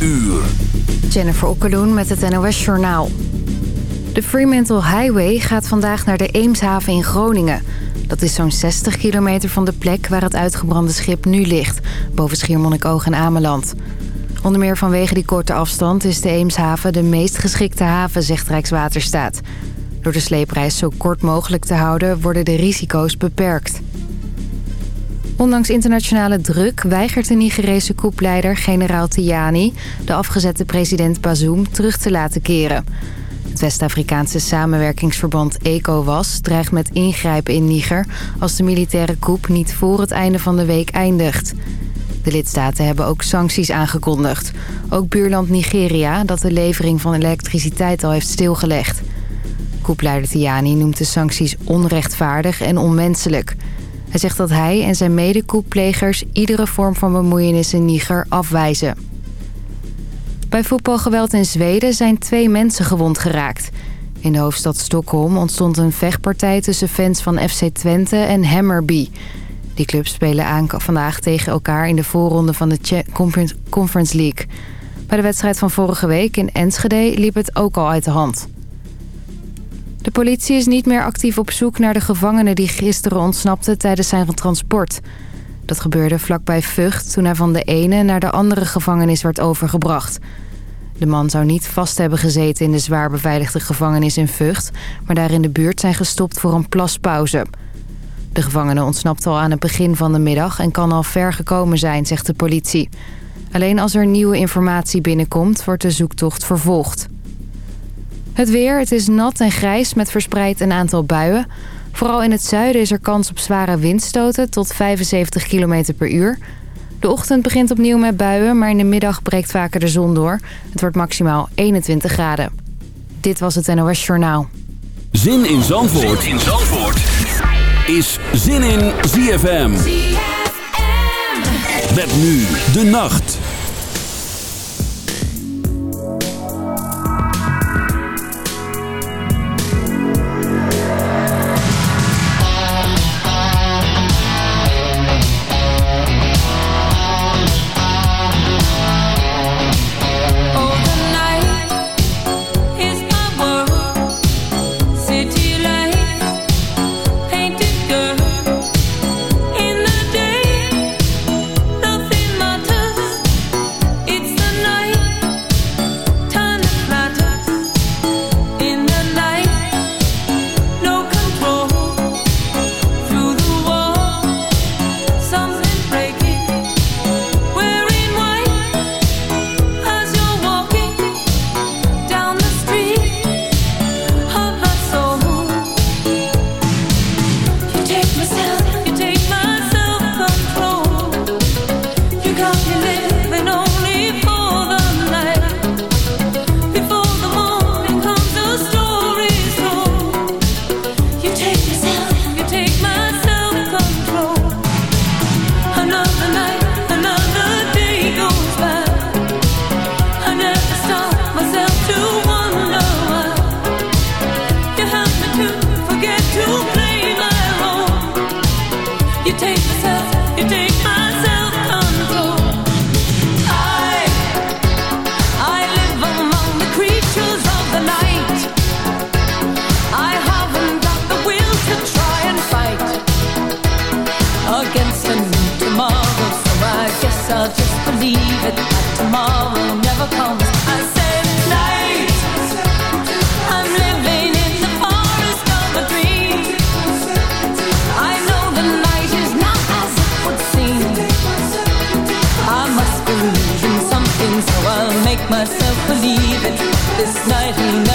uur. Jennifer Okkeloen met het NOS Journaal. De Fremantle Highway gaat vandaag naar de Eemshaven in Groningen. Dat is zo'n 60 kilometer van de plek waar het uitgebrande schip nu ligt... boven Schiermonnikoog en Ameland. Onder meer vanwege die korte afstand is de Eemshaven de meest geschikte haven, zegt Rijkswaterstaat. Door de sleepreis zo kort mogelijk te houden worden de risico's beperkt. Ondanks internationale druk weigert de Nigerese koepleider generaal Tiani... de afgezette president Bazoum terug te laten keren. Het West-Afrikaanse samenwerkingsverband ECOWAS dreigt met ingrijpen in Niger... als de militaire coup niet voor het einde van de week eindigt. De lidstaten hebben ook sancties aangekondigd. Ook buurland Nigeria, dat de levering van elektriciteit al heeft stilgelegd. Koepleider Tiani noemt de sancties onrechtvaardig en onmenselijk... Hij zegt dat hij en zijn medekoepplegers iedere vorm van bemoeienis in Niger afwijzen. Bij voetbalgeweld in Zweden zijn twee mensen gewond geraakt. In de hoofdstad Stockholm ontstond een vechtpartij tussen fans van FC Twente en Hammerby. Die clubs spelen vandaag tegen elkaar in de voorronde van de Conference League. Bij de wedstrijd van vorige week in Enschede liep het ook al uit de hand. De politie is niet meer actief op zoek naar de gevangene die gisteren ontsnapte tijdens zijn transport. Dat gebeurde vlakbij Vught toen hij van de ene naar de andere gevangenis werd overgebracht. De man zou niet vast hebben gezeten in de zwaar beveiligde gevangenis in Vught... maar daar in de buurt zijn gestopt voor een plaspauze. De gevangene ontsnapte al aan het begin van de middag en kan al ver gekomen zijn, zegt de politie. Alleen als er nieuwe informatie binnenkomt, wordt de zoektocht vervolgd. Het weer, het is nat en grijs met verspreid een aantal buien. Vooral in het zuiden is er kans op zware windstoten tot 75 km per uur. De ochtend begint opnieuw met buien, maar in de middag breekt vaker de zon door. Het wordt maximaal 21 graden. Dit was het NOS Journaal. Zin in Zandvoort, zin in Zandvoort. is Zin in ZFM. ZFM. Met nu de nacht. myself believing this night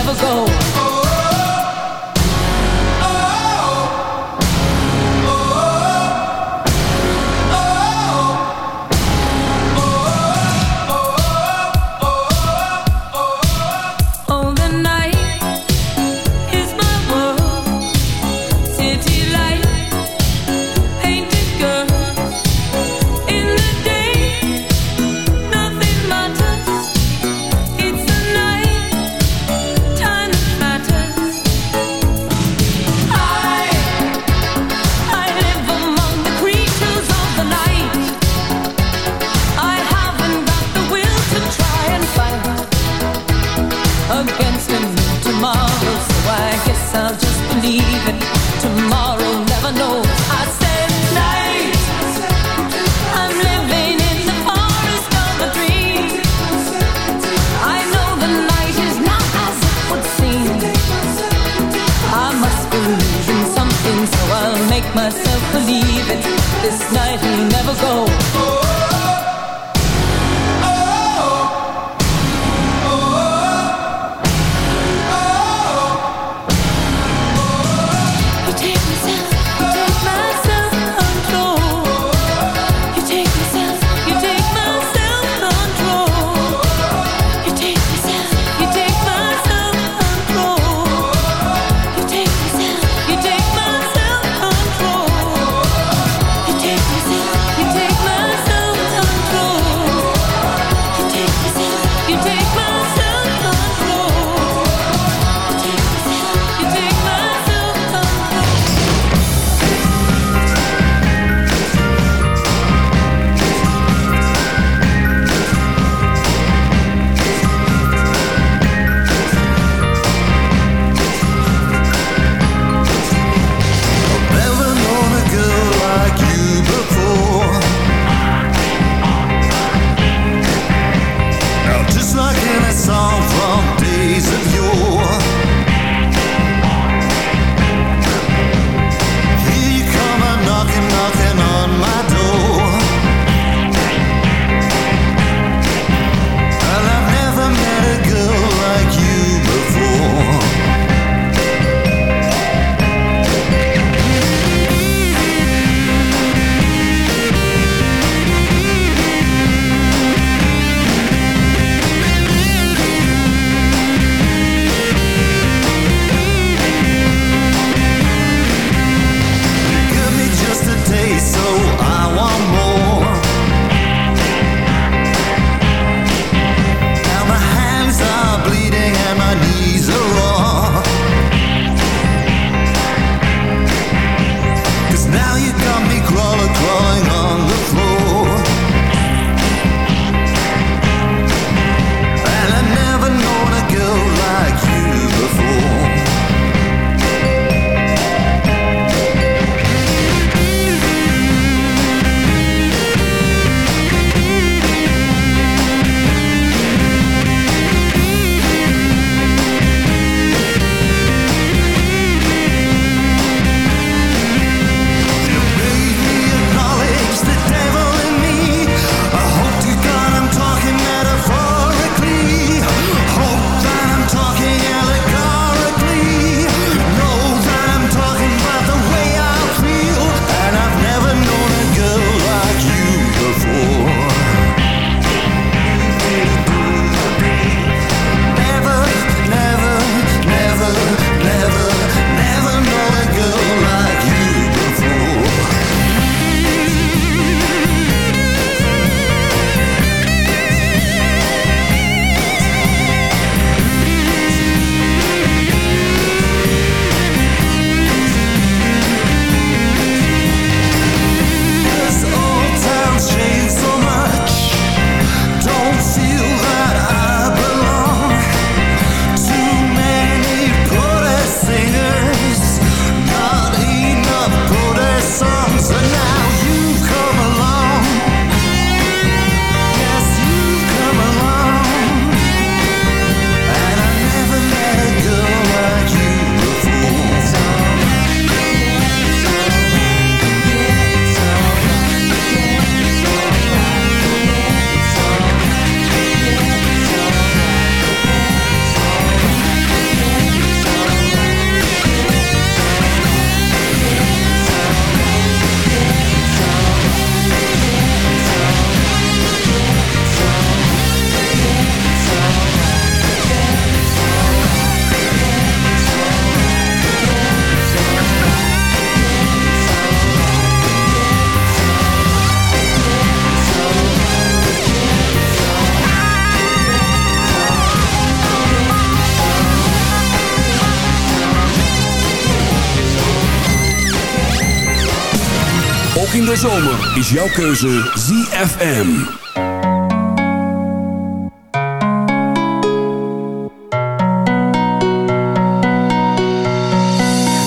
zomer is jouw keuze ZFM.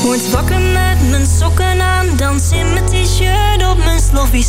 Word wakker met mijn sokken aan, dans in mijn t-shirt op mijn sloffies.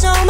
so much.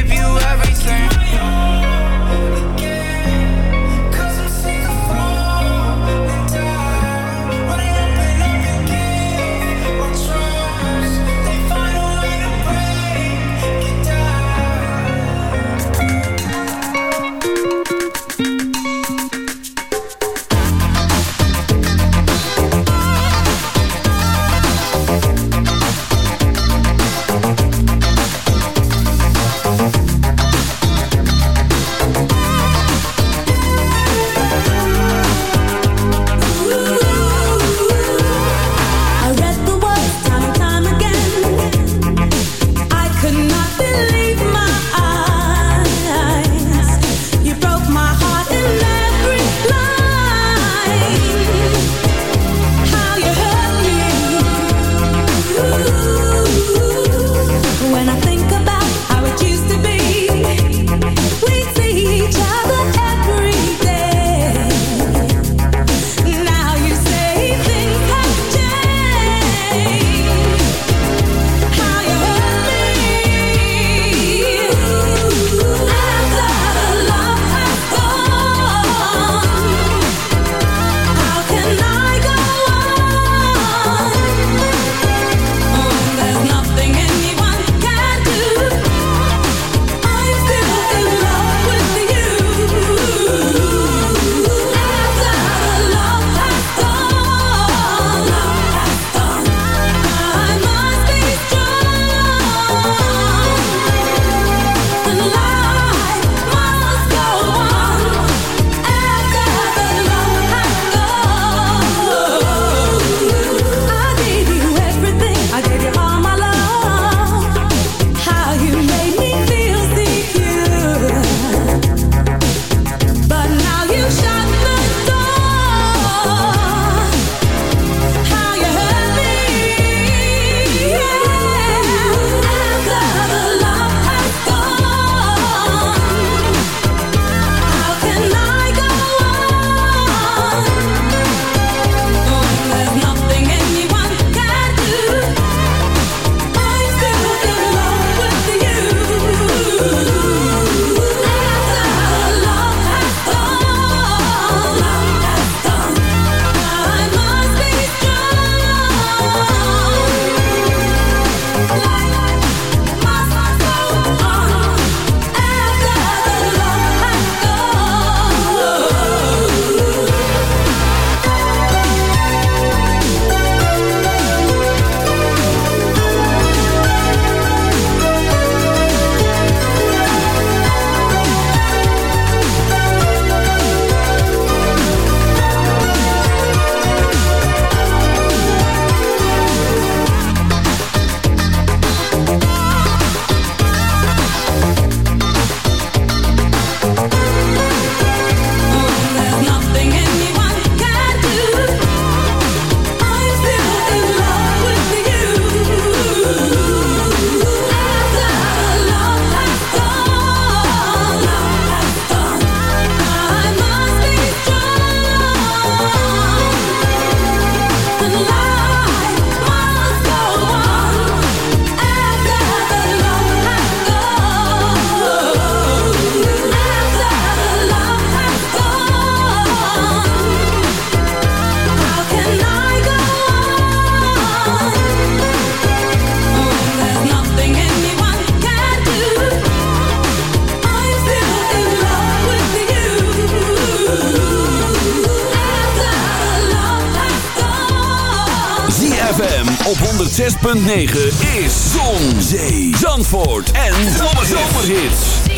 106.9 is Zon, Zee, Zandvoort en Zomerhits.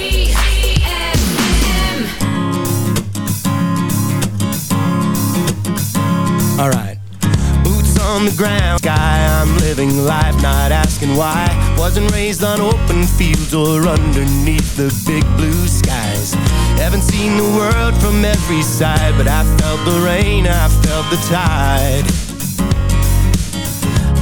Alright. Boots on the ground, guy, I'm living life, not asking why. Wasn't raised on open fields or underneath the big blue skies. Haven't seen the world from every side, but I felt the rain, I felt the tide.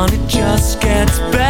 on, it just gets better.